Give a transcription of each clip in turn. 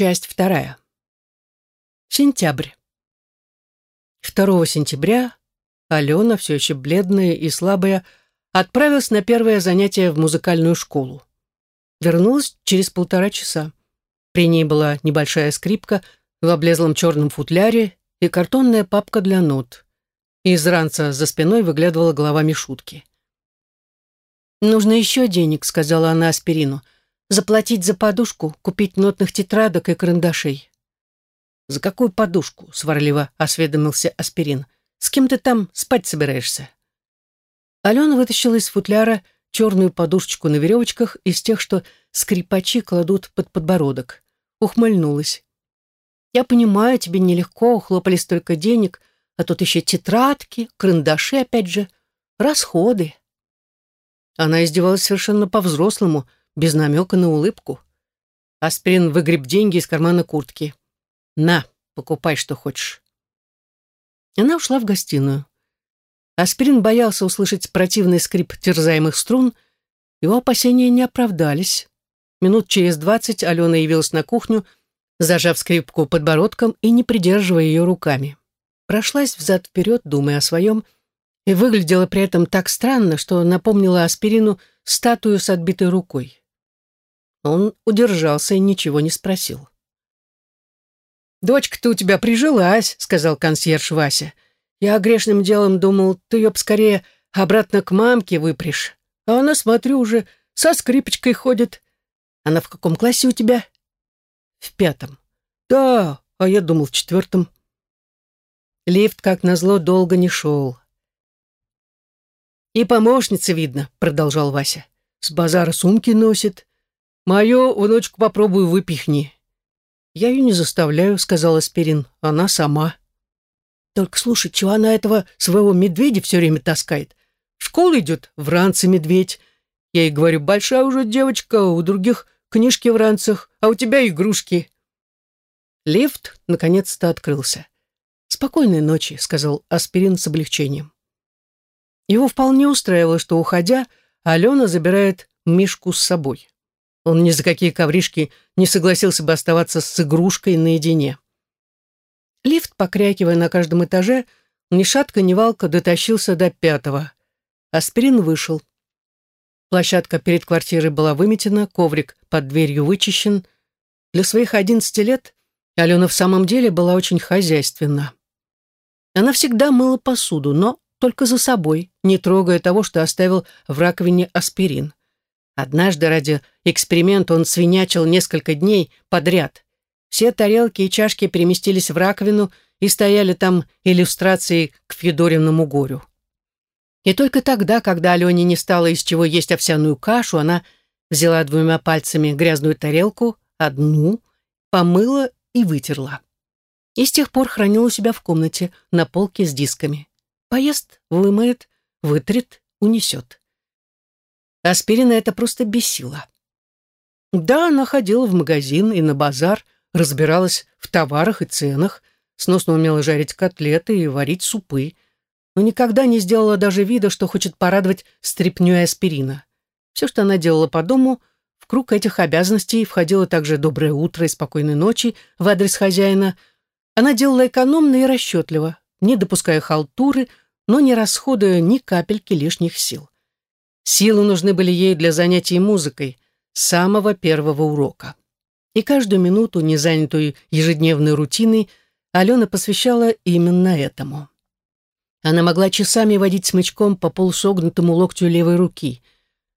Часть вторая. Сентябрь. 2 сентября Алена, все еще бледная и слабая, отправилась на первое занятие в музыкальную школу. Вернулась через полтора часа. При ней была небольшая скрипка в облезлом черном футляре и картонная папка для нот. Из ранца за спиной выглядывала голова Мишутки. «Нужно еще денег», — сказала она Аспирину. «Заплатить за подушку, купить нотных тетрадок и карандашей». «За какую подушку?» — сварливо осведомился Аспирин. «С кем ты там спать собираешься?» Алена вытащила из футляра черную подушечку на веревочках из тех, что скрипачи кладут под подбородок. Ухмыльнулась. «Я понимаю, тебе нелегко, ухлопали столько денег, а тут еще тетрадки, карандаши опять же, расходы». Она издевалась совершенно по-взрослому, без намека на улыбку. Аспирин выгреб деньги из кармана куртки. «На, покупай, что хочешь». Она ушла в гостиную. Аспирин боялся услышать противный скрип терзаемых струн. Его опасения не оправдались. Минут через двадцать Алена явилась на кухню, зажав скрипку подбородком и не придерживая ее руками. Прошлась взад-вперед, думая о своем, и выглядела при этом так странно, что напомнила Аспирину статую с отбитой рукой. Он удержался и ничего не спросил. «Дочка-то у тебя прижилась», — сказал консьерж Вася. Я грешным делом думал, ты ее скорее обратно к мамке выпрешь. А она, смотрю, уже со скрипочкой ходит. Она в каком классе у тебя? В пятом. Да, а я думал в четвертом. Лифт, как назло, долго не шел. «И помощница, видно», — продолжал Вася. «С базара сумки носит. Мою внучку попробую выпихни». «Я ее не заставляю», — сказала Спирин. «Она сама». Только слушай, чего она этого своего медведя все время таскает? В школу идет в ранце медведь. Я ей говорю, большая уже девочка, у других книжки в ранцах, а у тебя игрушки. Лифт наконец-то открылся. «Спокойной ночи», — сказал Аспирин с облегчением. Его вполне устраивало, что, уходя, Алена забирает Мишку с собой. Он ни за какие ковришки не согласился бы оставаться с игрушкой наедине. Лифт, покрякивая на каждом этаже, ни шатка, ни валка дотащился до пятого. Аспирин вышел. Площадка перед квартирой была выметена, коврик под дверью вычищен. Для своих одиннадцати лет Алена в самом деле была очень хозяйственна. Она всегда мыла посуду, но только за собой, не трогая того, что оставил в раковине аспирин. Однажды ради эксперимента он свинячил несколько дней подряд. Все тарелки и чашки переместились в раковину и стояли там иллюстрацией к Федориному горю. И только тогда, когда Алене не стало из чего есть овсяную кашу, она взяла двумя пальцами грязную тарелку, одну, помыла и вытерла. И с тех пор хранила у себя в комнате на полке с дисками. Поест, вымоет, вытрет, унесет. Аспирина это просто бесило. Да, она ходила в магазин и на базар, разбиралась в товарах и ценах, сносно умела жарить котлеты и варить супы, но никогда не сделала даже вида, что хочет порадовать стряпнёй аспирина. Все, что она делала по дому, в круг этих обязанностей входило также доброе утро и спокойной ночи в адрес хозяина. Она делала экономно и расчетливо, не допуская халтуры, но не расходуя ни капельки лишних сил. Силы нужны были ей для занятий музыкой, с самого первого урока и каждую минуту, не занятую ежедневной рутиной, Алена посвящала именно этому. Она могла часами водить смычком по полусогнутому локтю левой руки.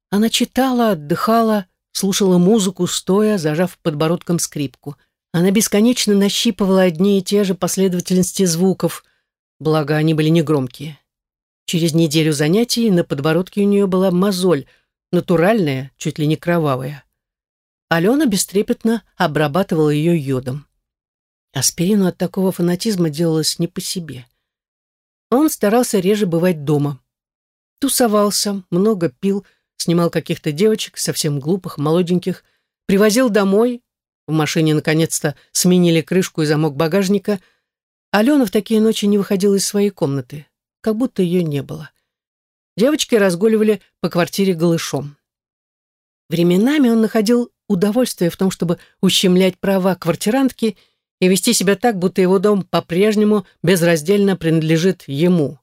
Она читала, отдыхала, слушала музыку, стоя, зажав подбородком скрипку. Она бесконечно нащипывала одни и те же последовательности звуков, благо они были негромкие. Через неделю занятий на подбородке у нее была мозоль, натуральная, чуть ли не кровавая. Алена бестрепетно обрабатывала ее йодом. Аспирину от такого фанатизма делалось не по себе. Он старался реже бывать дома. Тусовался, много пил, снимал каких-то девочек, совсем глупых, молоденьких, привозил домой. В машине, наконец-то, сменили крышку и замок багажника. Алена в такие ночи не выходила из своей комнаты, как будто ее не было. Девочки разгуливали по квартире голышом. Временами он находил удовольствие в том, чтобы ущемлять права квартирантки и вести себя так, будто его дом по-прежнему безраздельно принадлежит ему.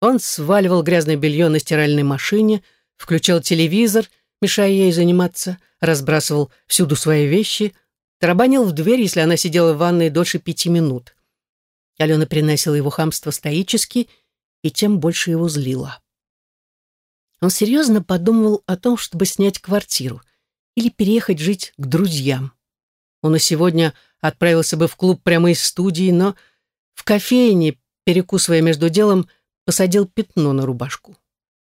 Он сваливал грязное белье на стиральной машине, включал телевизор, мешая ей заниматься, разбрасывал всюду свои вещи, тарабанил в дверь, если она сидела в ванной дольше пяти минут. Алена приносила его хамство стоически, и тем больше его злило. Он серьезно подумывал о том, чтобы снять квартиру или переехать жить к друзьям. Он и сегодня отправился бы в клуб прямо из студии, но в кофейне, перекусывая между делом, посадил пятно на рубашку.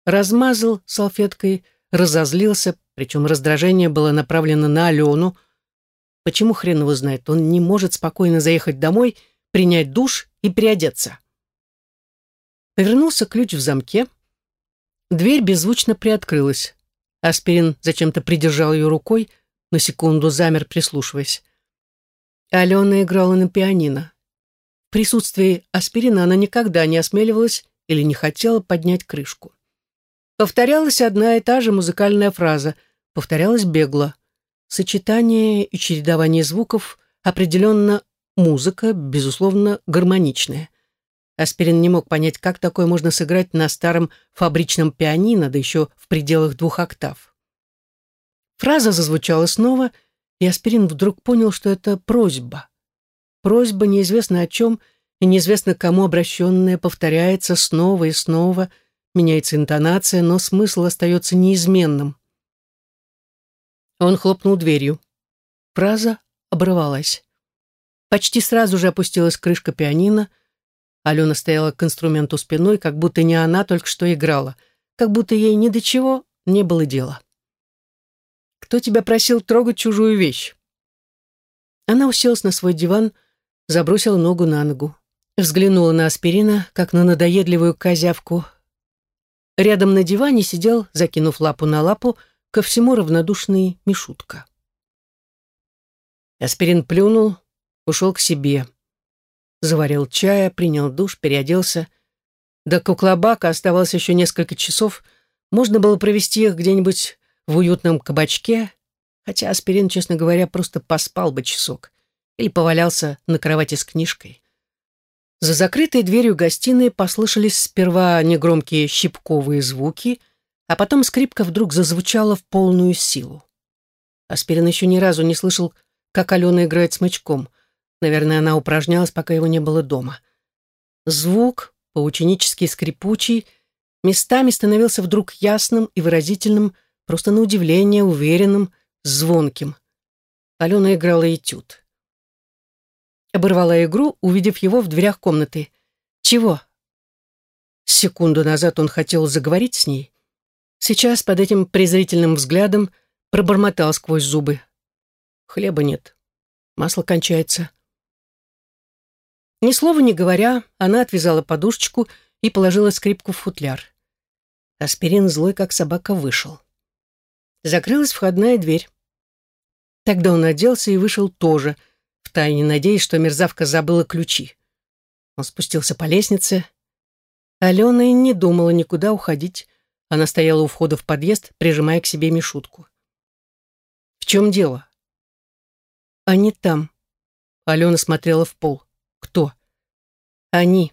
Размазал салфеткой, разозлился, причем раздражение было направлено на Алену. Почему хрен его знает, он не может спокойно заехать домой, принять душ и переодеться. Повернулся ключ в замке. Дверь беззвучно приоткрылась. Аспирин зачем-то придержал ее рукой, на секунду замер, прислушиваясь. Алена играла на пианино. В присутствии аспирина она никогда не осмеливалась или не хотела поднять крышку. Повторялась одна и та же музыкальная фраза, повторялась бегло. Сочетание и чередование звуков определенно музыка, безусловно, гармоничная. Аспирин не мог понять, как такое можно сыграть на старом фабричном пианино, да еще в пределах двух октав. Фраза зазвучала снова, и Аспирин вдруг понял, что это просьба. Просьба неизвестно о чем — и неизвестно кому обращенное повторяется снова и снова, меняется интонация, но смысл остается неизменным. Он хлопнул дверью. Фраза оборвалась. Почти сразу же опустилась крышка пианино. Алена стояла к инструменту спиной, как будто не она только что играла, как будто ей ни до чего не было дела. «Кто тебя просил трогать чужую вещь?» Она уселась на свой диван, забросила ногу на ногу. Взглянула на аспирина, как на надоедливую козявку. Рядом на диване сидел, закинув лапу на лапу, ко всему равнодушный Мишутка. Аспирин плюнул, ушел к себе. Заварил чая, принял душ, переоделся. До Куклабака оставалось еще несколько часов. Можно было провести их где-нибудь в уютном кабачке, хотя Аспирин, честно говоря, просто поспал бы часок или повалялся на кровати с книжкой. За закрытой дверью гостиной послышались сперва негромкие щипковые звуки, а потом скрипка вдруг зазвучала в полную силу. Аспирин еще ни разу не слышал, как Алена играет смычком. Наверное, она упражнялась, пока его не было дома. Звук, поученически скрипучий, местами становился вдруг ясным и выразительным, просто на удивление уверенным, звонким. Алена играла этюд. Оборвала игру, увидев его в дверях комнаты. «Чего?» Секунду назад он хотел заговорить с ней. Сейчас под этим презрительным взглядом пробормотал сквозь зубы. «Хлеба нет. Масло кончается». Ни слова не говоря, она отвязала подушечку и положила скрипку в футляр. Аспирин злой, как собака, вышел. Закрылась входная дверь. Тогда он оделся и вышел тоже — втайне надеясь, что мерзавка забыла ключи. Он спустился по лестнице. Алена и не думала никуда уходить. Она стояла у входа в подъезд, прижимая к себе Мишутку. «В чем дело?» «Они там». Алена смотрела в пол. «Кто?» «Они».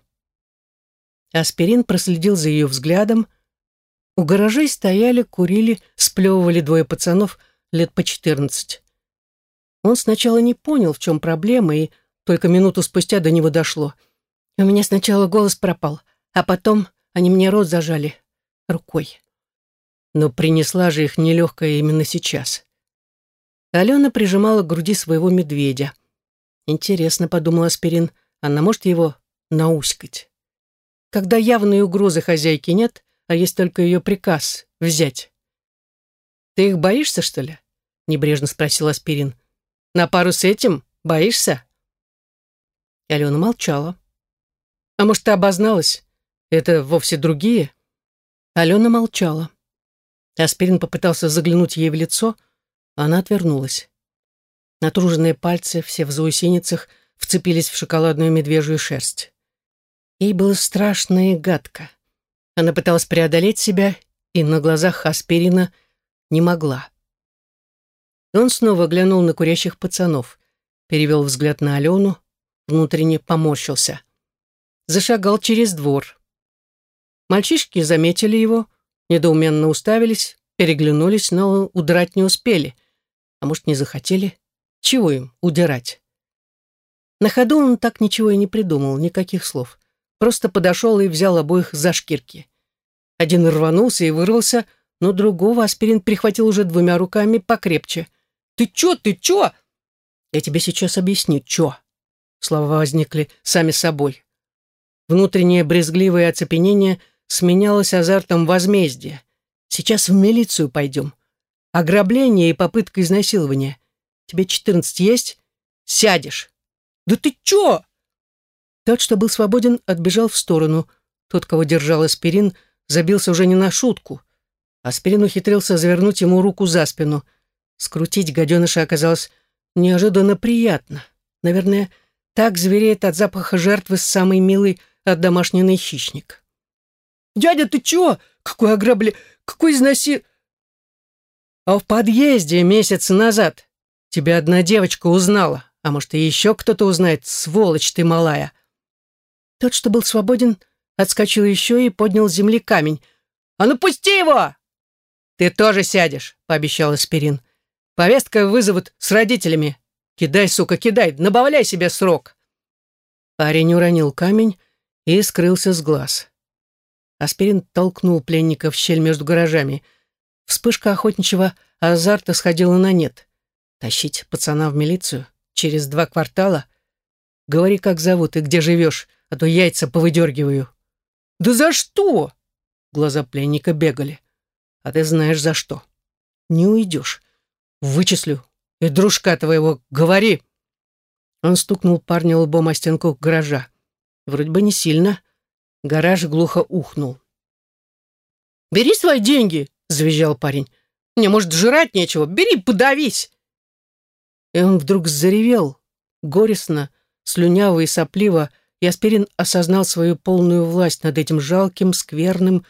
Аспирин проследил за ее взглядом. У гаражей стояли, курили, сплевывали двое пацанов лет по четырнадцать. Он сначала не понял, в чем проблема, и только минуту спустя до него дошло. У меня сначала голос пропал, а потом они мне рот зажали рукой. Но принесла же их нелегкая именно сейчас. Алена прижимала к груди своего медведя. Интересно, подумал Аспирин, она может его науськать. Когда явной угрозы хозяйки нет, а есть только ее приказ — взять. «Ты их боишься, что ли?» — небрежно спросил Аспирин. На пару с этим? Боишься?» И Алена молчала. «А может, ты обозналась? Это вовсе другие?» Алена молчала. Аспирин попытался заглянуть ей в лицо, она отвернулась. Натруженные пальцы, все в заусеницах, вцепились в шоколадную медвежью шерсть. Ей было страшно и гадко. Она пыталась преодолеть себя и на глазах Аспирина не могла. Он снова глянул на курящих пацанов, перевел взгляд на Алену, внутренне поморщился. Зашагал через двор. Мальчишки заметили его, недоуменно уставились, переглянулись, но удрать не успели. А может, не захотели? Чего им удирать? На ходу он так ничего и не придумал, никаких слов. Просто подошел и взял обоих за шкирки. Один рванулся и вырвался, но другого аспирин прихватил уже двумя руками покрепче. «Ты чё, ты чё?» «Я тебе сейчас объясню, чё». Слова возникли сами собой. Внутреннее брезгливое оцепенение сменялось азартом возмездия. Сейчас в милицию пойдем. Ограбление и попытка изнасилования. Тебе четырнадцать есть? Сядешь. Да ты чё? Тот, что был свободен, отбежал в сторону. Тот, кого держал аспирин, забился уже не на шутку. Аспирин ухитрился завернуть ему руку за спину. Скрутить гаденыша оказалось неожиданно приятно. Наверное, так звереет от запаха жертвы самый милый отдомашненный хищник. «Дядя, ты чего? Какой ограбли... Какой изнаси...» «А в подъезде месяц назад тебя одна девочка узнала, а может, и еще кто-то узнает, сволочь ты малая». Тот, что был свободен, отскочил еще и поднял с земли камень. «А ну пусти его!» «Ты тоже сядешь», — пообещал Аспирин. «Повестка вызовут с родителями. Кидай, сука, кидай, набавляй себе срок». Парень уронил камень и скрылся с глаз. Аспирин толкнул пленника в щель между гаражами. Вспышка охотничьего азарта сходила на нет. Тащить пацана в милицию? Через два квартала? Говори, как зовут и где живешь, а то яйца повыдергиваю. «Да за что?» Глаза пленника бегали. «А ты знаешь, за что. Не уйдешь. Вычислю. И дружка твоего, говори!» Он стукнул парня лбом о стенку гаража. Вроде бы не сильно. Гараж глухо ухнул. «Бери свои деньги!» — завизжал парень. «Мне, может, жрать нечего. Бери, подавись!» И он вдруг заревел, горестно, слюняво и сопливо, и Аспирин осознал свою полную власть над этим жалким, скверным,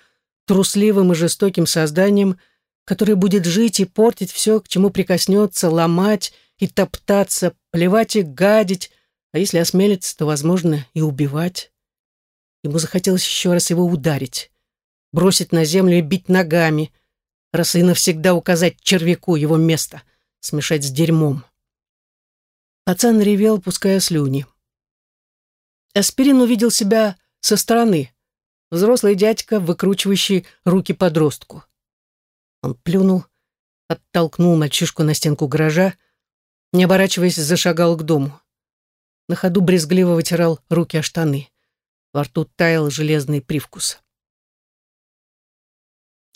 трусливым и жестоким созданием, которое будет жить и портить все, к чему прикоснется, ломать и топтаться, плевать и гадить, а если осмелится, то, возможно, и убивать. Ему захотелось еще раз его ударить, бросить на землю и бить ногами, раз и навсегда указать червяку его место, смешать с дерьмом. Пацан ревел, пуская слюни. Аспирин увидел себя со стороны. Взрослый дядька, выкручивающий руки подростку. Он плюнул, оттолкнул мальчишку на стенку гаража, не оборачиваясь, зашагал к дому. На ходу брезгливо вытирал руки о штаны. Во рту таял железный привкус.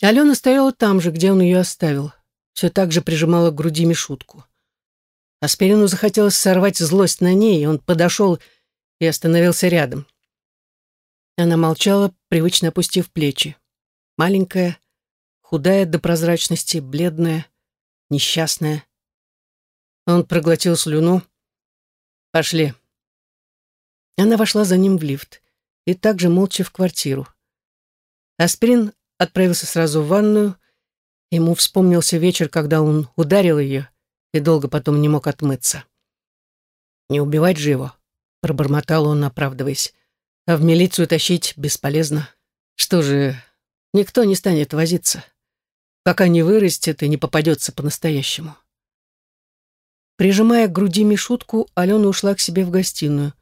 Алена стояла там же, где он ее оставил. Все так же прижимала к груди Мишутку. Аспирину захотелось сорвать злость на ней, и он подошел и остановился рядом. Она молчала, привычно опустив плечи. Маленькая, худая до прозрачности, бледная, несчастная. Он проглотил слюну, «Пошли». Она вошла за ним в лифт и также молча в квартиру. Аспирин отправился сразу в ванную. Ему вспомнился вечер, когда он ударил ее и долго потом не мог отмыться. «Не убивать же его», — пробормотал он, оправдываясь. «А в милицию тащить бесполезно. Что же, никто не станет возиться, пока не вырастет и не попадется по-настоящему». Прижимая к груди Мишутку, Алена ушла к себе в гостиную.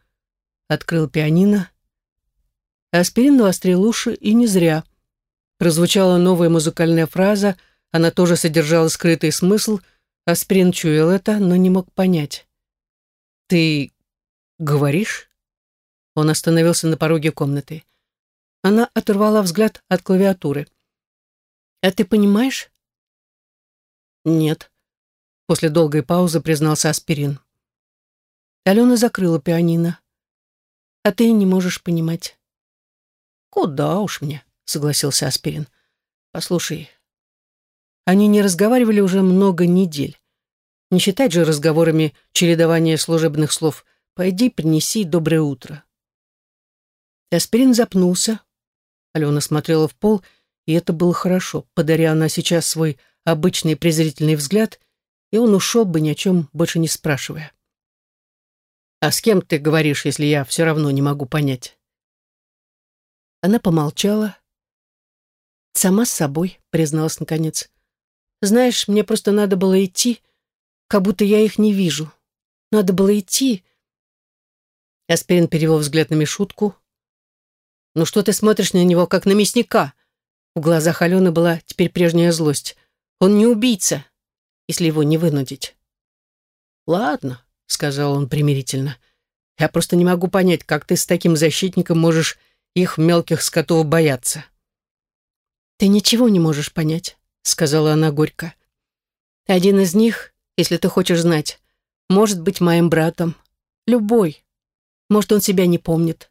Открыл пианино. Аспирин навострил уши, и не зря. Прозвучала новая музыкальная фраза, она тоже содержала скрытый смысл. Аспирин чуял это, но не мог понять. «Ты говоришь?» Он остановился на пороге комнаты. Она оторвала взгляд от клавиатуры. «А ты понимаешь?» «Нет», После долгой паузы признался Аспирин. Алена закрыла пианино. «А ты не можешь понимать». «Куда уж мне», — согласился Аспирин. «Послушай, они не разговаривали уже много недель. Не считать же разговорами чередование служебных слов. Пойди, принеси доброе утро». Аспирин запнулся. Алена смотрела в пол, и это было хорошо. Подаря она сейчас свой обычный презрительный взгляд, и он ушел бы ни о чем больше не спрашивая. «А с кем ты говоришь, если я все равно не могу понять?» Она помолчала. «Сама с собой», — призналась наконец. «Знаешь, мне просто надо было идти, как будто я их не вижу. Надо было идти». Аспирин перевел взгляд на Мишутку. «Ну что ты смотришь на него, как на мясника?» В глазах Алены была теперь прежняя злость. «Он не убийца, если его не вынудить». «Ладно», — сказал он примирительно. «Я просто не могу понять, как ты с таким защитником можешь их мелких скотов бояться». «Ты ничего не можешь понять», — сказала она горько. «Один из них, если ты хочешь знать, может быть моим братом. Любой. Может, он себя не помнит.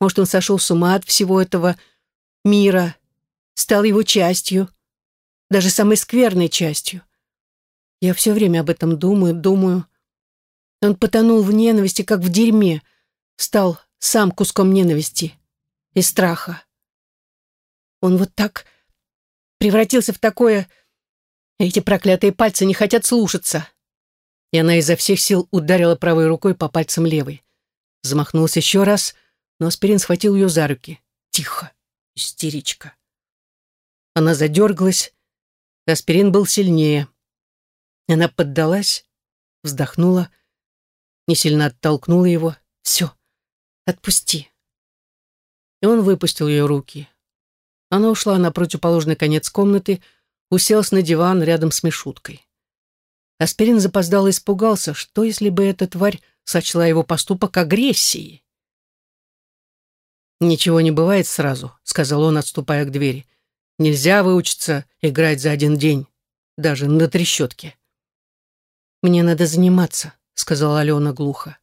Может, он сошел с ума от всего этого мира, стал его частью, даже самой скверной частью. Я все время об этом думаю, думаю. Он потонул в ненависти, как в дерьме, стал сам куском ненависти и страха. Он вот так превратился в такое... Эти проклятые пальцы не хотят слушаться. И она изо всех сил ударила правой рукой по пальцам левой. Замахнулся еще раз, но Аспирин схватил ее за руки. Тихо, истеричка. Она задергалась, Аспирин был сильнее. Она поддалась, вздохнула, не сильно оттолкнула его. «Все, отпусти». И он выпустил ее руки. Она ушла на противоположный конец комнаты, уселась на диван рядом с Мишуткой. Аспирин запоздал и испугался, что если бы эта тварь сочла его поступок агрессией. «Ничего не бывает сразу», — сказал он, отступая к двери. «Нельзя выучиться играть за один день, даже на трещотке». «Мне надо заниматься», — сказала Алена глухо.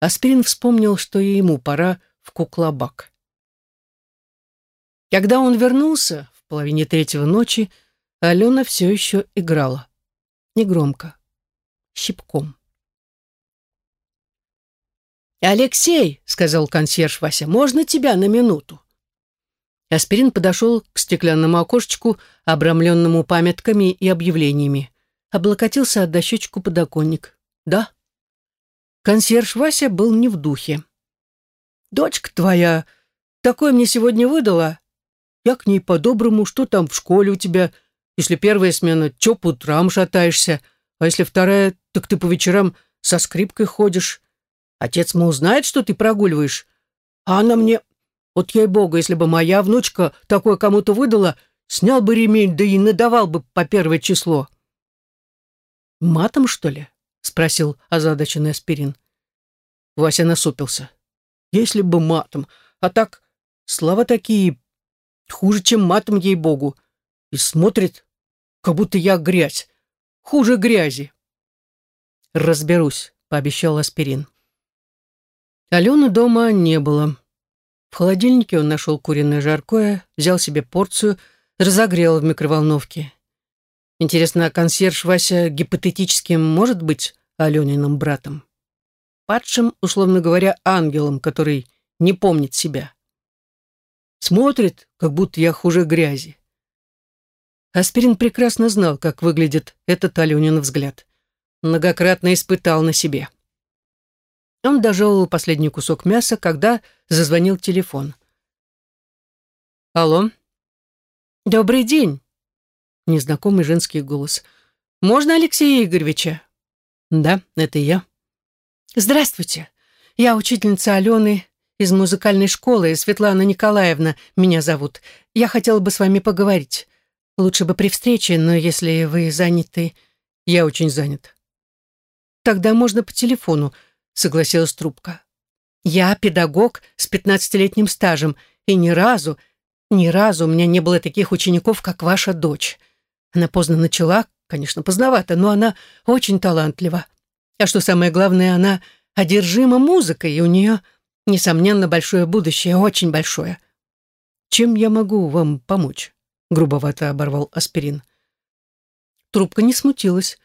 Аспирин вспомнил, что и ему пора в куклобак. Когда он вернулся в половине третьего ночи, Алена все еще играла. Негромко. Щипком. «Алексей», — сказал консьерж Вася, — «можно тебя на минуту?» Аспирин подошел к стеклянному окошечку, обрамленному памятками и объявлениями. Облокотился от дощечку подоконник. «Да». Консьерж Вася был не в духе. «Дочка твоя такое мне сегодня выдала. Я к ней по-доброму, что там в школе у тебя? Если первая смена, чё по утрам шатаешься, а если вторая, так ты по вечерам со скрипкой ходишь. Отец, мол, знает, что ты прогуливаешь. А она мне... Вот ей-богу, если бы моя внучка такое кому-то выдала, снял бы ремень, да и надавал бы по первое число. «Матом, что ли?» — спросил озадаченный аспирин. Вася насупился. «Если бы матом, а так, слова такие, хуже, чем матом, ей-богу. И смотрит, как будто я грязь, хуже грязи». «Разберусь», — пообещал аспирин. Алены дома не было. В холодильнике он нашел куриное жаркое, взял себе порцию, разогрел в микроволновке. Интересно, а консьерж Вася гипотетически может быть Алениным братом? Падшим, условно говоря, ангелом, который не помнит себя. Смотрит, как будто я хуже грязи. Аспирин прекрасно знал, как выглядит этот Аленин взгляд. Многократно испытал на себе. Он дожевывал последний кусок мяса, когда зазвонил телефон. «Алло?» «Добрый день!» Незнакомый женский голос. «Можно Алексея Игоревича?» «Да, это я». «Здравствуйте. Я учительница Алены из музыкальной школы, Светлана Николаевна меня зовут. Я хотела бы с вами поговорить. Лучше бы при встрече, но если вы заняты...» «Я очень занят». «Тогда можно по телефону согласилась трубка. «Я педагог с пятнадцатилетним стажем, и ни разу, ни разу у меня не было таких учеников, как ваша дочь. Она поздно начала, конечно, поздновато, но она очень талантлива. А что самое главное, она одержима музыкой, и у нее, несомненно, большое будущее, очень большое. Чем я могу вам помочь?» грубовато оборвал аспирин. Трубка не смутилась.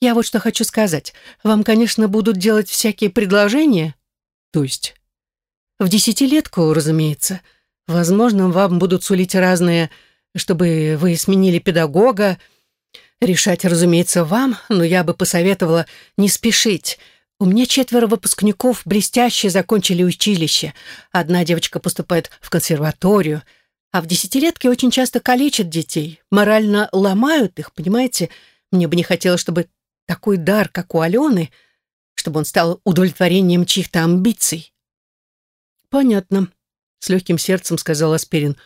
Я вот что хочу сказать. Вам, конечно, будут делать всякие предложения. То есть? В десятилетку, разумеется. Возможно, вам будут сулить разные, чтобы вы сменили педагога. Решать, разумеется, вам, но я бы посоветовала не спешить. У меня четверо выпускников блестяще закончили училище. Одна девочка поступает в консерваторию, а в десятилетке очень часто калечат детей, морально ломают их, понимаете? Мне бы не хотелось, чтобы такой дар, как у Алены, чтобы он стал удовлетворением чьих-то амбиций. «Понятно», — с легким сердцем сказал Аспирин.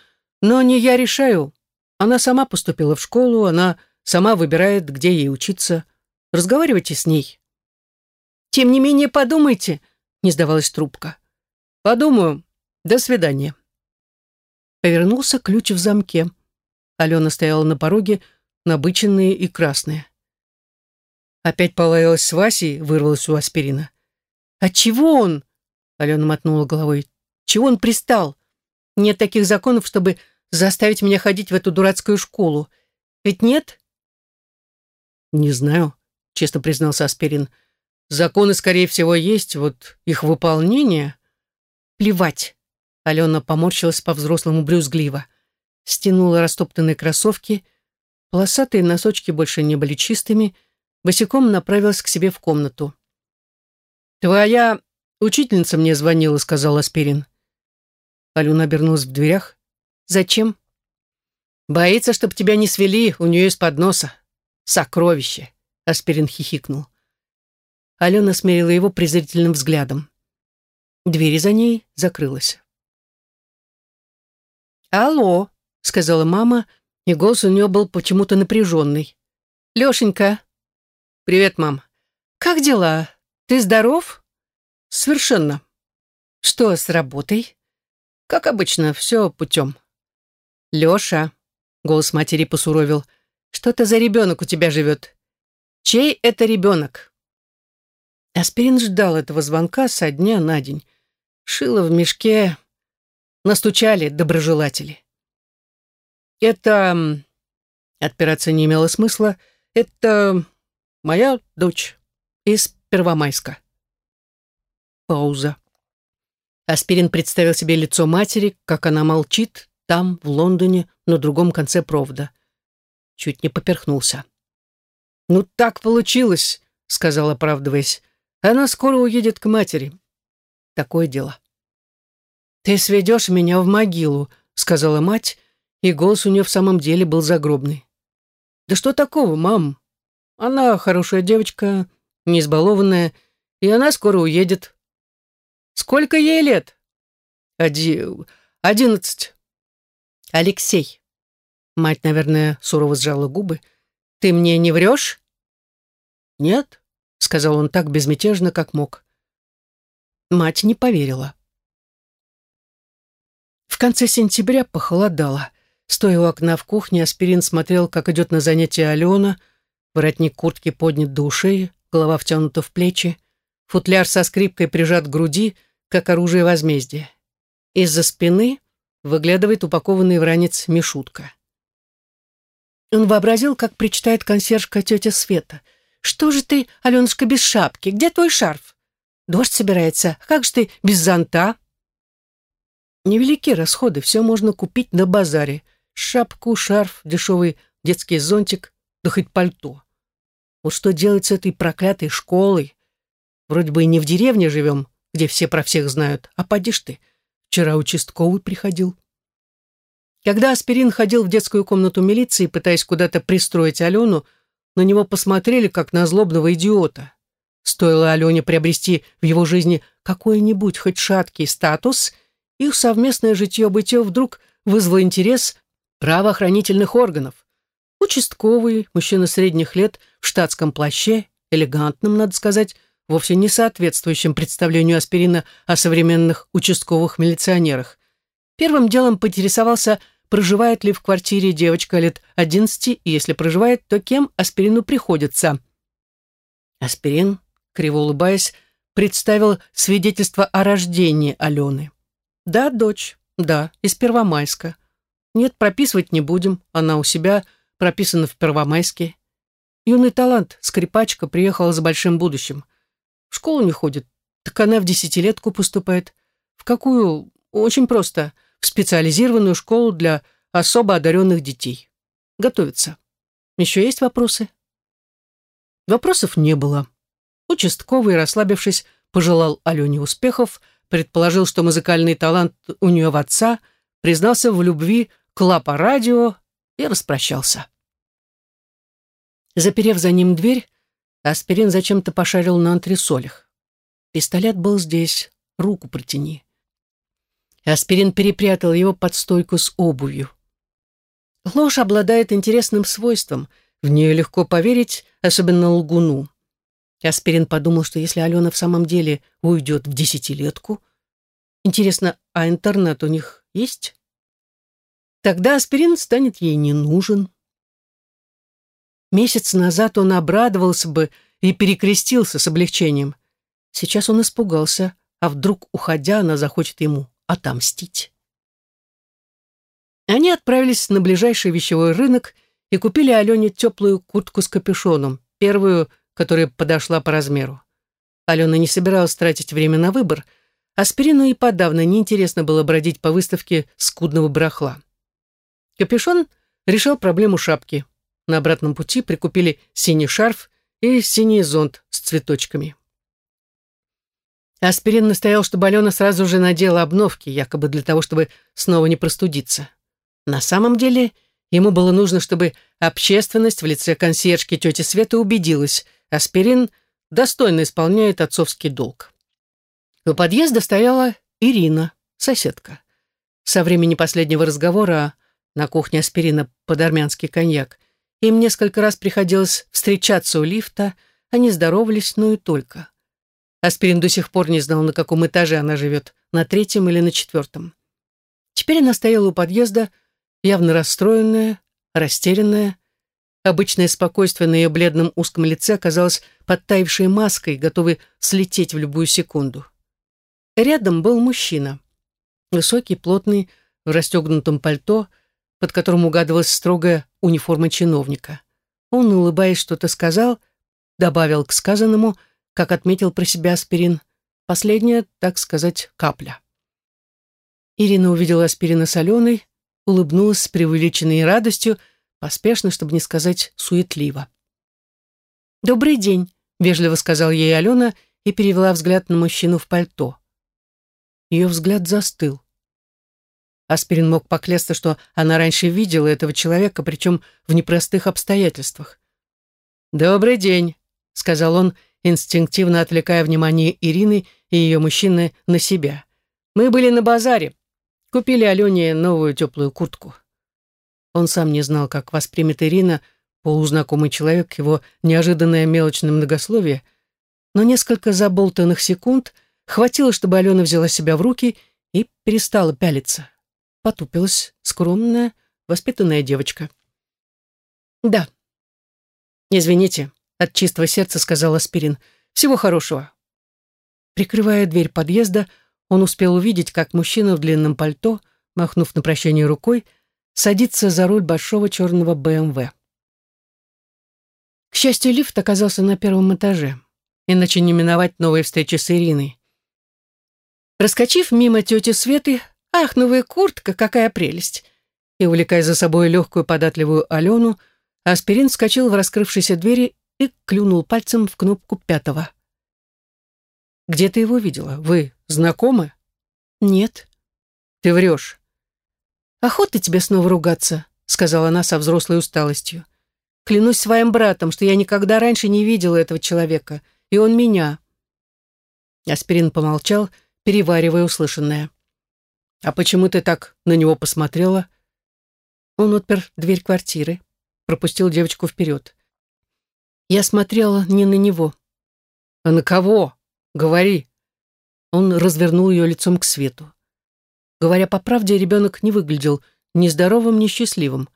«Но не я решаю. Она сама поступила в школу, она Сама выбирает, где ей учиться. Разговаривайте с ней. Тем не менее, подумайте, не сдавалась трубка. Подумаю. До свидания. Повернулся ключ в замке. Алена стояла на пороге, набыченная и красная. Опять полаялась с Васей, вырвалась у аспирина. «А чего он?» — Алена мотнула головой. «Чего он пристал? Нет таких законов, чтобы заставить меня ходить в эту дурацкую школу. Ведь нет?» «Не знаю», — честно признался Аспирин. «Законы, скорее всего, есть, вот их выполнение...» «Плевать!» — Алена поморщилась по-взрослому брюзгливо. Стянула растоптанные кроссовки, полосатые носочки больше не были чистыми, босиком направилась к себе в комнату. «Твоя учительница мне звонила», — сказал Аспирин. Алена обернулась в дверях. «Зачем?» «Боится, чтобы тебя не свели у нее из-под носа. Сокровище!» — Аспирин хихикнул. Алена смерила его презрительным взглядом. Дверь за ней закрылась. «Алло!» — сказала мама, и голос у нее был почему-то напряженный. «Лешенька!» «Привет, мам!» «Как дела? Ты здоров?» «Совершенно!» «Что с работой?» «Как обычно, все путем». «Леша!» — голос матери посуровил. Что-то за ребенок у тебя живет. Чей это ребенок?» Аспирин ждал этого звонка со дня на день. Шило в мешке. Настучали доброжелатели. «Это...» Отпираться не имело смысла. «Это моя дочь из Первомайска». Пауза. Аспирин представил себе лицо матери, как она молчит там, в Лондоне, на другом конце провода. Чуть не поперхнулся. «Ну, так получилось», — сказал, оправдываясь. «Она скоро уедет к матери. Такое дело». «Ты сведешь меня в могилу», — сказала мать, и голос у нее в самом деле был загробный. «Да что такого, мам? Она хорошая девочка, не избалованная, и она скоро уедет». «Сколько ей лет?» Оди... «Одиннадцать». «Алексей», Мать, наверное, сурово сжала губы. «Ты мне не врешь?» «Нет», — сказал он так безмятежно, как мог. Мать не поверила. В конце сентября похолодало. Стоя у окна в кухне, Аспирин смотрел, как идет на занятия Алена, воротник куртки поднят до ушей, голова втянута в плечи, футляр со скрипкой прижат к груди, как оружие возмездия. Из-за спины выглядывает упакованный в ранец Мишутка. Он вообразил, как причитает консьержка тетя Света. «Что же ты, Аленушка, без шапки? Где твой шарф? Дождь собирается. Как же ты без зонта?» Невелики расходы, все можно купить на базаре. Шапку, шарф, дешевый детский зонтик, да хоть пальто. Вот что делать с этой проклятой школой? Вроде бы и не в деревне живем, где все про всех знают, а поди ж ты. Вчера участковый приходил. Когда Аспирин ходил в детскую комнату милиции, пытаясь куда-то пристроить Алену, на него посмотрели, как на злобного идиота. Стоило Алене приобрести в его жизни какой-нибудь хоть шаткий статус, их совместное житье-бытие вдруг вызвало интерес правоохранительных органов. Участковый, мужчина средних лет, в штатском плаще, элегантном, надо сказать, вовсе не соответствующем представлению аспирина о современных участковых милиционерах. Первым делом поинтересовался, проживает ли в квартире девочка лет 11, и если проживает, то кем аспирину приходится. Аспирин, криво улыбаясь, представил свидетельство о рождении Алены. Да, дочь, да, из Первомайска. Нет, прописывать не будем, она у себя прописана в Первомайске. Юный талант, скрипачка, приехала с большим будущим. В школу не ходит, так она в десятилетку поступает. В какую? Очень просто в специализированную школу для особо одаренных детей. Готовится. Еще есть вопросы?» Вопросов не было. Участковый, расслабившись, пожелал Алене успехов, предположил, что музыкальный талант у нее в отца, признался в любви к лапа-радио и распрощался. Заперев за ним дверь, Аспирин зачем-то пошарил на антресолях. Пистолет был здесь, руку протяни. Аспирин перепрятал его под стойку с обувью. Ложь обладает интересным свойством, в нее легко поверить, особенно лгуну. Аспирин подумал, что если Алена в самом деле уйдет в десятилетку, интересно, а интернет у них есть? Тогда аспирин станет ей не нужен. Месяц назад он обрадовался бы и перекрестился с облегчением. Сейчас он испугался, а вдруг, уходя, она захочет ему отомстить. Они отправились на ближайший вещевой рынок и купили Алене теплую куртку с капюшоном, первую, которая подошла по размеру. Алена не собиралась тратить время на выбор, а Спирину и подавно неинтересно было бродить по выставке скудного барахла. Капюшон решил проблему шапки. На обратном пути прикупили синий шарф и синий зонт с цветочками. Аспирин настоял, чтобы Алена сразу же надела обновки, якобы для того, чтобы снова не простудиться. На самом деле ему было нужно, чтобы общественность в лице консьержки тети Светы убедилась, Аспирин достойно исполняет отцовский долг. У подъезда стояла Ирина, соседка. Со времени последнего разговора на кухне Аспирина под армянский коньяк им несколько раз приходилось встречаться у лифта, они здоровались, но и только. Аспирин до сих пор не знал, на каком этаже она живет, на третьем или на четвертом. Теперь она стояла у подъезда, явно расстроенная, растерянная, Обычное спокойствие на ее бледном узком лице оказалось подтаившей маской, готовой слететь в любую секунду. Рядом был мужчина. Высокий, плотный, в расстегнутом пальто, под которым угадывалась строгая униформа чиновника. Он, улыбаясь, что-то сказал, добавил к сказанному, как отметил про себя аспирин, последняя, так сказать, капля. Ирина увидела аспирина соленой, улыбнулась с преувеличенной радостью, поспешно, чтобы не сказать суетливо. «Добрый день», — вежливо сказал ей Алена и перевела взгляд на мужчину в пальто. Ее взгляд застыл. Аспирин мог поклясться, что она раньше видела этого человека, причем в непростых обстоятельствах. «Добрый день», — сказал он, инстинктивно отвлекая внимание Ирины и ее мужчины на себя. «Мы были на базаре. Купили Алене новую теплую куртку». Он сам не знал, как воспримет Ирина, полузнакомый человек, его неожиданное мелочное многословие, но несколько заболтанных секунд хватило, чтобы Алена взяла себя в руки и перестала пялиться. Потупилась, скромная, воспитанная девочка. «Да». «Извините», — от чистого сердца сказал Аспирин. «Всего хорошего». Прикрывая дверь подъезда, он успел увидеть, как мужчина в длинном пальто, махнув на прощание рукой, садится за руль большого черного БМВ. К счастью, лифт оказался на первом этаже, иначе не миновать новой встречи с Ириной. Раскочив мимо тети Светы, «Ах, новая куртка, какая прелесть!» и, увлекая за собой легкую податливую Алену, Аспирин вскочил в раскрывшиеся двери и клюнул пальцем в кнопку пятого. «Где ты его видела? Вы знакомы?» «Нет». «Ты врешь». «Охота тебе снова ругаться», — сказала она со взрослой усталостью. «Клянусь своим братом, что я никогда раньше не видела этого человека, и он меня». Аспирин помолчал, переваривая услышанное. «А почему ты так на него посмотрела?» Он отпер дверь квартиры, пропустил девочку вперед. Я смотрела не на него. «А на кого? Говори!» Он развернул ее лицом к свету. Говоря по правде, ребенок не выглядел ни здоровым, ни счастливым.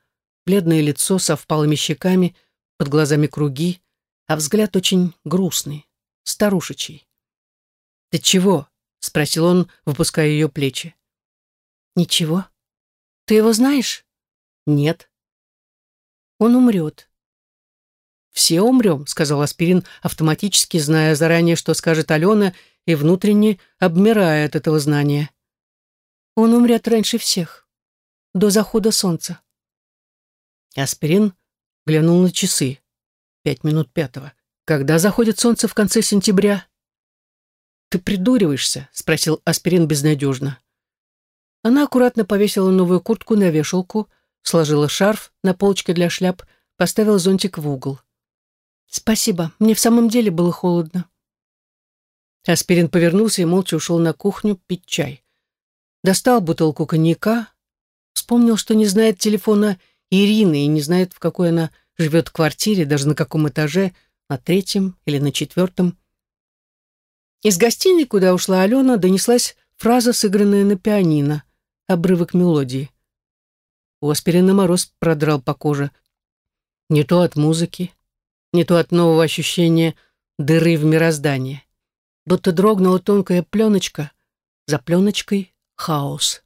Бледное лицо со впалыми щеками, под глазами круги, а взгляд очень грустный, старушечий. «Ты чего?» — спросил он, выпуская ее плечи. «Ничего. Ты его знаешь?» «Нет». «Он умрет». «Все умрем», — сказал Аспирин, автоматически зная заранее, что скажет Алена, и внутренне обмирая от этого знания. Он умрет раньше всех. До захода солнца. Аспирин глянул на часы. Пять минут пятого. Когда заходит солнце в конце сентября? «Ты придуриваешься?» — спросил Аспирин безнадежно. Она аккуратно повесила новую куртку на вешалку, сложила шарф на полочке для шляп, поставила зонтик в угол. «Спасибо, мне в самом деле было холодно». Аспирин повернулся и молча ушел на кухню пить чай. Достал бутылку коньяка, вспомнил, что не знает телефона Ирины и не знает, в какой она живет квартире, даже на каком этаже, на третьем или на четвертом. Из гостиной, куда ушла Алена, донеслась фраза, сыгранная на пианино, обрывок мелодии. У Аспирина мороз продрал по коже. Не то от музыки, не то от нового ощущения дыры в мироздании. Будто дрогнула тонкая пленочка, за пленочкой хаос.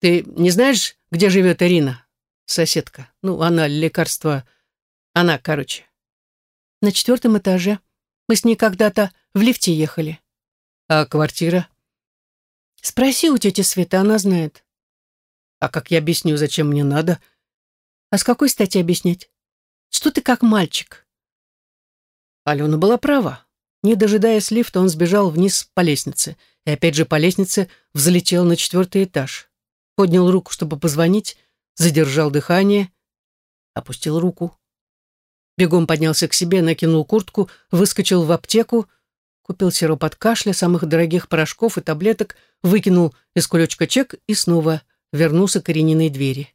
«Ты не знаешь, где живет Ирина?» «Соседка. Ну, она лекарство... Она, короче». «На четвертом этаже. Мы с ней когда-то в лифте ехали». «А квартира?» «Спроси у тети Светы, она знает». «А как я объясню, зачем мне надо?» «А с какой стати объяснять? Что ты как мальчик?» Алена была права. Не дожидаясь лифта, он сбежал вниз по лестнице. И опять же по лестнице взлетел на четвертый этаж. Поднял руку, чтобы позвонить, задержал дыхание, опустил руку. Бегом поднялся к себе, накинул куртку, выскочил в аптеку, купил сироп от кашля, самых дорогих порошков и таблеток, выкинул из кулечка чек и снова вернулся к Ирининой двери.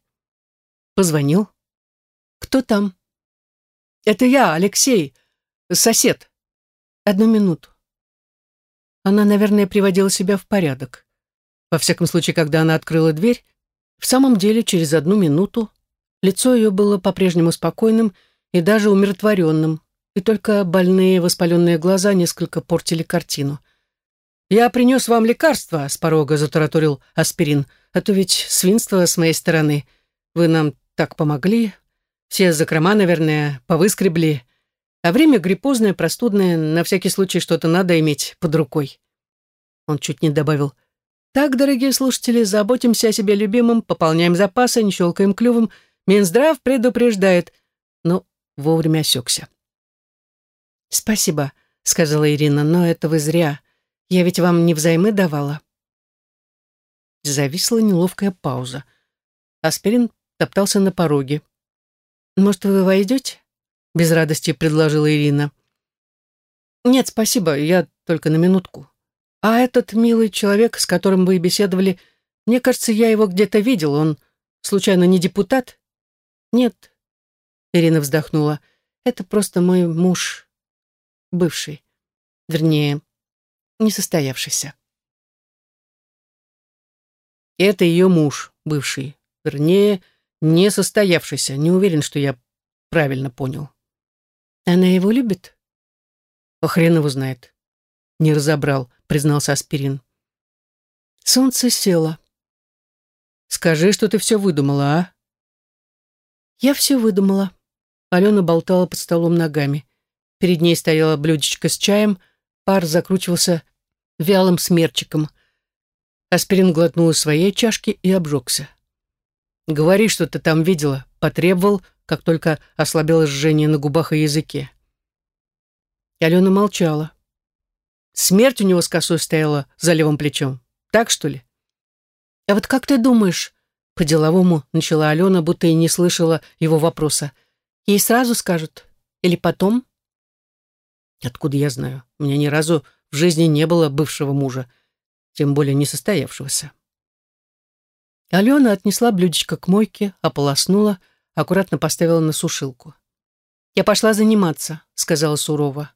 Позвонил. «Кто там?» «Это я, Алексей, сосед. Одну минуту». Она, наверное, приводила себя в порядок. Во всяком случае, когда она открыла дверь, в самом деле через одну минуту лицо ее было по-прежнему спокойным и даже умиротворенным, и только больные воспаленные глаза несколько портили картину. «Я принес вам лекарство», — с порога затараторил аспирин, «а то ведь свинство с моей стороны. Вы нам так помогли. Все закрома, наверное, повыскребли. А время гриппозное, простудное, на всякий случай что-то надо иметь под рукой». Он чуть не добавил так, дорогие слушатели, заботимся о себе любимом, пополняем запасы, не щелкаем клювом. Минздрав предупреждает, но вовремя осекся. «Спасибо», — сказала Ирина, — «но это вы зря. Я ведь вам не взаймы давала». Зависла неловкая пауза. Аспирин топтался на пороге. «Может, вы войдете?» — без радости предложила Ирина. «Нет, спасибо, я только на минутку». А этот милый человек, с которым вы беседовали, мне кажется, я его где-то видел. Он, случайно, не депутат? Нет. Ирина вздохнула. Это просто мой муж, бывший. Вернее, несостоявшийся. Это ее муж, бывший. Вернее. Не уверен, что я правильно понял. Она его любит? О, хрен его знает. Не разобрал признался Аспирин. Солнце село. «Скажи, что ты все выдумала, а?» «Я все выдумала». Алена болтала под столом ногами. Перед ней стояла блюдечко с чаем, пар закручивался вялым смерчиком. Аспирин глотнул из своей чашки и обжегся. «Говори, что ты там видела», — потребовал, как только ослабело жжение на губах и языке. Алена молчала. Смерть у него с косой стояла за левым плечом. Так, что ли? А вот как ты думаешь, по-деловому начала Алена, будто и не слышала его вопроса. Ей сразу скажут? Или потом? Откуда я знаю? У меня ни разу в жизни не было бывшего мужа, тем более не состоявшегося. Алена отнесла блюдечко к мойке, ополоснула, аккуратно поставила на сушилку. «Я пошла заниматься», — сказала сурово.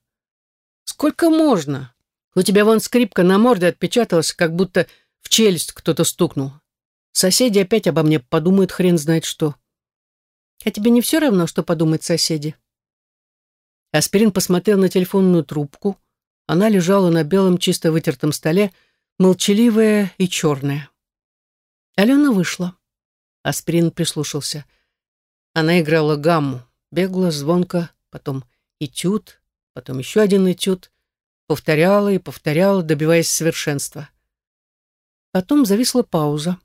«Сколько можно?» У тебя вон скрипка на морде отпечаталась, как будто в челюсть кто-то стукнул. Соседи опять обо мне подумают хрен знает что. А тебе не все равно, что подумают соседи?» Аспирин посмотрел на телефонную трубку. Она лежала на белом чисто вытертом столе, молчаливая и черная. Алена вышла. Аспирин прислушался. Она играла гамму, бегла, звонко, потом этюд, потом еще один этюд повторяла и повторяла, добиваясь совершенства. Потом зависла пауза.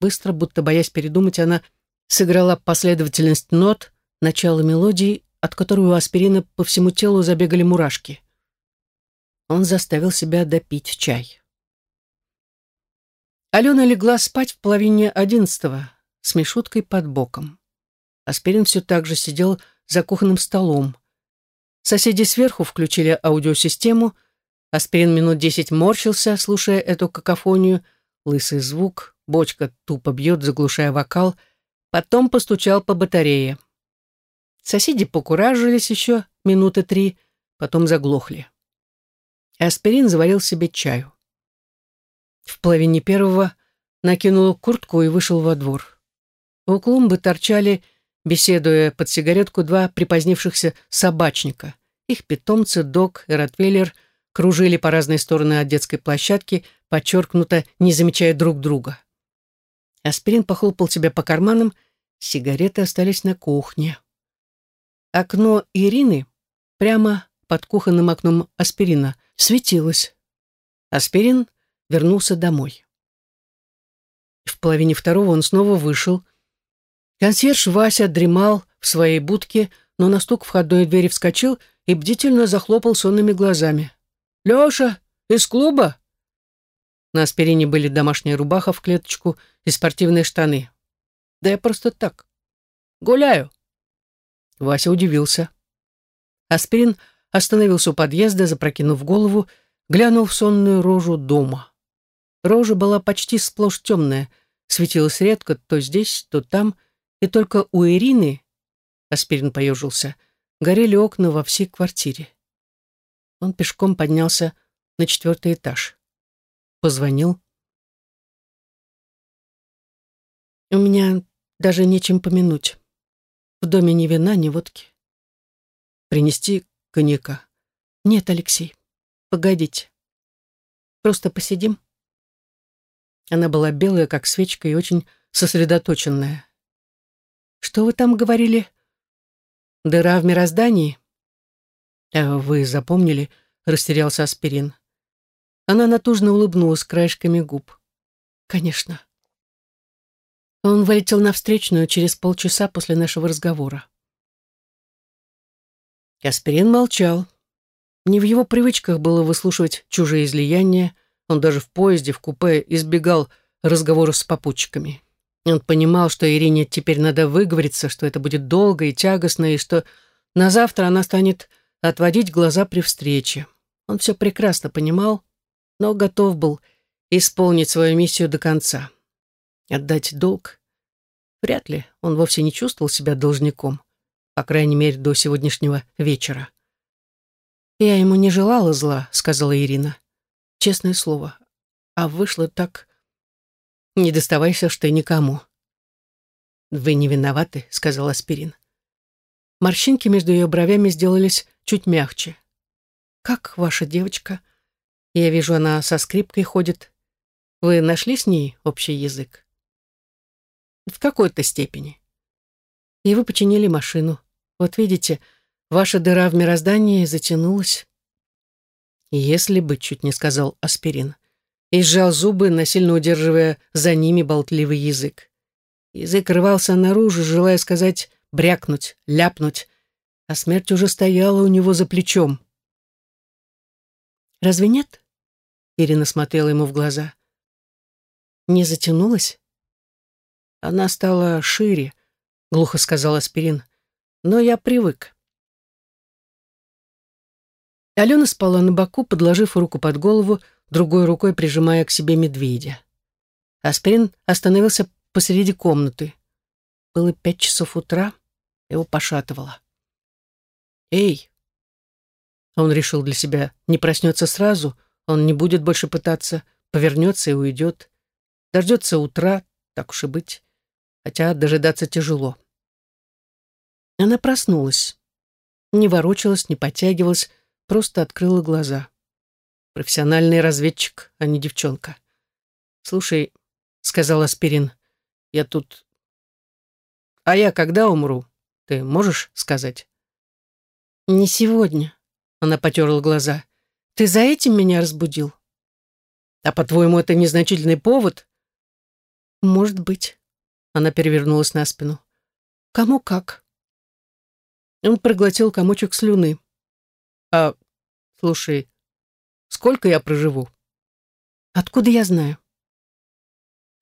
Быстро, будто боясь передумать, она Сыграла последовательность нот, начало мелодии, от которой у аспирина по всему телу забегали мурашки. Он заставил себя допить чай. Алена легла спать в половине одиннадцатого с Мишуткой под боком. Аспирин все так же сидел за кухонным столом. Соседи сверху включили аудиосистему. Аспирин минут десять морщился, слушая эту какофонию. Лысый звук, бочка тупо бьет, заглушая вокал. Потом постучал по батарее. Соседи покуражились еще минуты три, потом заглохли. Аспирин заварил себе чаю. В половине первого накинул куртку и вышел во двор. У клумбы торчали беседуя под сигаретку два припозднившихся собачника. Их питомцы, Док и Ротвейлер, кружили по разные стороны от детской площадки, подчеркнуто, не замечая друг друга. Аспирин похлопал себя по карманам, сигареты остались на кухне. Окно Ирины прямо под кухонным окном Аспирина светилось. Аспирин вернулся домой. В половине второго он снова вышел, Консьерж Вася дремал в своей будке, но на стук входной двери вскочил и бдительно захлопал сонными глазами. «Леша, из клуба?» На аспирине были домашняя рубаха в клеточку и спортивные штаны. «Да я просто так. Гуляю». Вася удивился. Аспирин остановился у подъезда, запрокинув голову, глянул в сонную рожу дома. Рожа была почти сплошь темная, светилась редко, то здесь, то там, и только у Ирины, Аспирин поежился, горели окна во всей квартире. Он пешком поднялся на четвертый этаж. Позвонил. У меня даже нечем помянуть. В доме ни вина, ни водки. Принести коньяка. Нет, Алексей, погодите. Просто посидим. Она была белая, как свечка, и очень сосредоточенная. Что вы там говорили? Дыра в мироздании? А вы запомнили? Растерялся аспирин. Она натужно улыбнулась краешками губ. Конечно. Он вылетел на встречную через полчаса после нашего разговора. Аспирин молчал. Не в его привычках было выслушивать чужие излияния, он даже в поезде, в купе избегал разговоров с попутчиками. Он понимал, что Ирине теперь надо выговориться, что это будет долго и тягостно, и что на завтра она станет отводить глаза при встрече. Он все прекрасно понимал, но готов был исполнить свою миссию до конца. Отдать долг? Вряд ли. Он вовсе не чувствовал себя должником, по крайней мере, до сегодняшнего вечера. «Я ему не желала зла», — сказала Ирина. «Честное слово. А вышло так...» Не доставайся ж ты никому. Вы не виноваты, сказал Аспирин. Морщинки между ее бровями сделались чуть мягче. Как ваша девочка? Я вижу, она со скрипкой ходит. Вы нашли с ней общий язык? В какой-то степени. И вы починили машину. Вот видите, ваша дыра в мироздании затянулась. Если бы, чуть не сказал Аспирин и сжал зубы, насильно удерживая за ними болтливый язык. Язык рвался наружу, желая сказать «брякнуть», «ляпнуть», а смерть уже стояла у него за плечом. «Разве нет?» — Ирина смотрела ему в глаза. «Не затянулась?» «Она стала шире», — глухо сказал Аспирин. «Но я привык». Алена спала на боку, подложив руку под голову, другой рукой прижимая к себе медведя. Аспирин остановился посреди комнаты. Было пять часов утра, его пошатывало. «Эй!» Он решил для себя, не проснется сразу, он не будет больше пытаться, повернется и уйдет. Дождется утра, так уж и быть, хотя дожидаться тяжело. Она проснулась. Не ворочалась, не подтягивалась, просто открыла глаза. Профессиональный разведчик, а не девчонка. «Слушай», — сказал Аспирин, — «я тут...» «А я когда умру? Ты можешь сказать?» «Не сегодня», — она потерла глаза. «Ты за этим меня разбудил?» «А по-твоему, это незначительный повод?» «Может быть». Она перевернулась на спину. «Кому как?» Он проглотил комочек слюны. «А, слушай, сколько я проживу?» «Откуда я знаю?»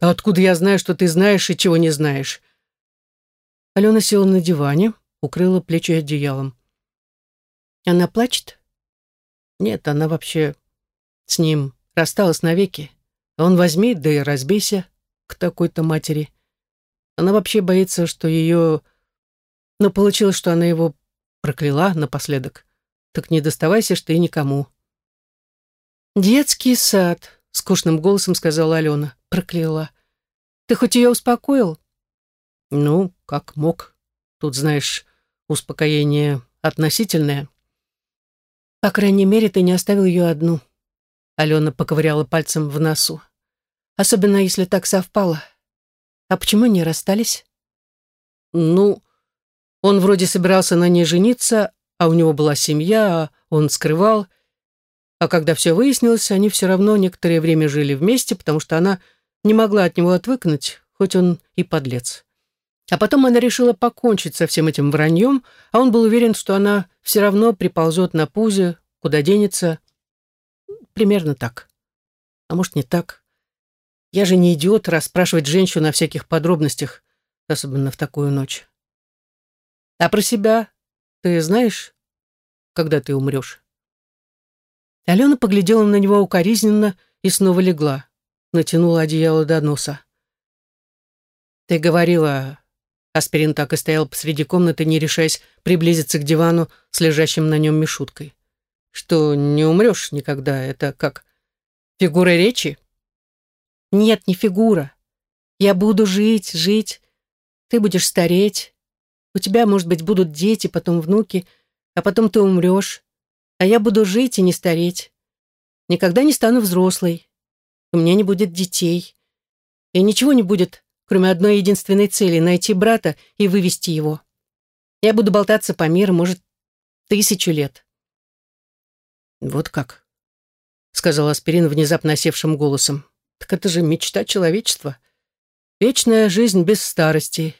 «А откуда я знаю, что ты знаешь и чего не знаешь?» Алена села на диване, укрыла плечи одеялом. «Она плачет?» «Нет, она вообще с ним рассталась навеки. Он возьми, да и разбейся к такой-то матери. Она вообще боится, что ее... Но получилось, что она его прокляла напоследок. Так не доставайся ж ты никому. «Детский сад», — скучным голосом сказала Алена. Прокляла. «Ты хоть ее успокоил?» «Ну, как мог. Тут, знаешь, успокоение относительное». «По крайней мере, ты не оставил ее одну». Алена поковыряла пальцем в носу. «Особенно, если так совпало. А почему не расстались?» «Ну, он вроде собирался на ней жениться, а у него была семья, а он скрывал. А когда все выяснилось, они все равно некоторое время жили вместе, потому что она не могла от него отвыкнуть, хоть он и подлец. А потом она решила покончить со всем этим враньем, а он был уверен, что она все равно приползет на пузе, куда денется. Примерно так. А может, не так. Я же не идиот расспрашивать женщину о всяких подробностях, особенно в такую ночь. А про себя ты знаешь, когда ты умрешь? Алена поглядела на него укоризненно и снова легла, натянула одеяло до носа. Ты говорила, Аспирин так и стоял посреди комнаты, не решаясь приблизиться к дивану с лежащим на нем мешуткой. Что не умрешь никогда, это как фигура речи? Нет, не фигура. Я буду жить, жить. Ты будешь стареть, у тебя, может быть, будут дети, потом внуки, а потом ты умрешь. А я буду жить и не стареть. Никогда не стану взрослой. У меня не будет детей. И ничего не будет, кроме одной единственной цели — найти брата и вывести его. Я буду болтаться по миру, может, тысячу лет. Вот как, — сказал Аспирин внезапно осевшим голосом. Так это же мечта человечества. Вечная жизнь без старости,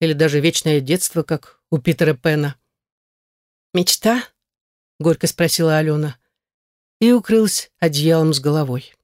или даже вечное детство, как у Питера Пена. «Мечта?» — горько спросила Алена и укрылась одеялом с головой.